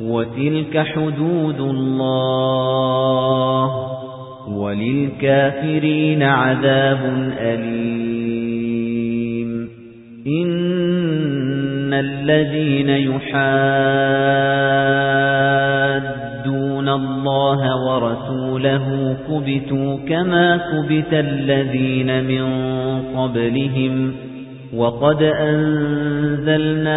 وَتِلْكَ حُدُودُ اللَّهِ وَلِلْكَافِرِينَ عَذَابٌ أَلِيمٌ. إِنَّ الَّذِينَ يُحَادُّونَ اللَّهَ وَرَسُولَهُ كُبِتُوا كَمَا كُبِتَ الَّذِينَ مِن قَبْلِهِمْ وَقَدْ أَنزَلْنَا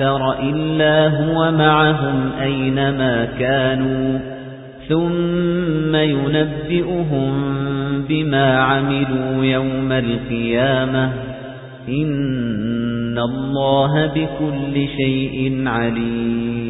أكثر إلا هو معهم أينما كانوا ثم ينبئهم بما عملوا يوم القيامة إن الله بكل شيء عليم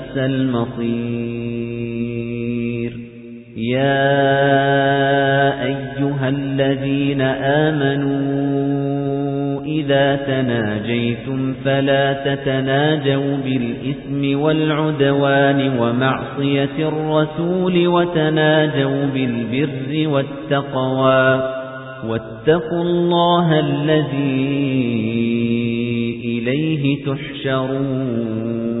الْمَصِيرُ. يَا أَيُّهَا الَّذِينَ آمَنُوا إِذَا تَنَاجَيْتُمْ فَلَا تَتَنَاجَوْا بِالْإِثْمِ وَالْعُدْوَانِ وَمَعْصِيَةِ الرَّسُولِ وَتَنَاجَوْا بِالْبِرِّ وَالتَّقْوَى. وَاتَّقُوا اللَّهَ الَّذِي إِلَيْهِ تُحْشَرُونَ.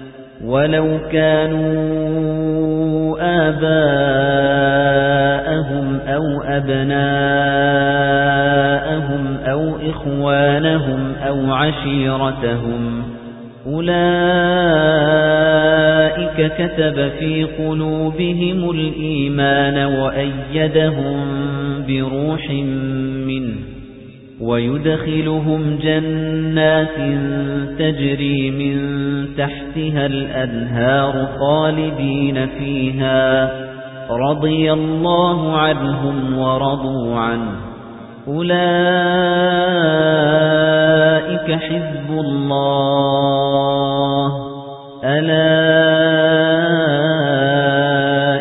ولو كانوا آباءهم أو أبناءهم أو إخوانهم أو عشيرتهم أولئك كتب في قلوبهم الإيمان وأيدهم بروح منه ويدخلهم جنات تجري من تحتها الأنهار خالدين فيها. رضي الله عنهم ورضوا عنه. أولئك حزب الله. ألا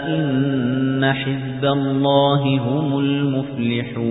إن حزب الله هم المفلحون.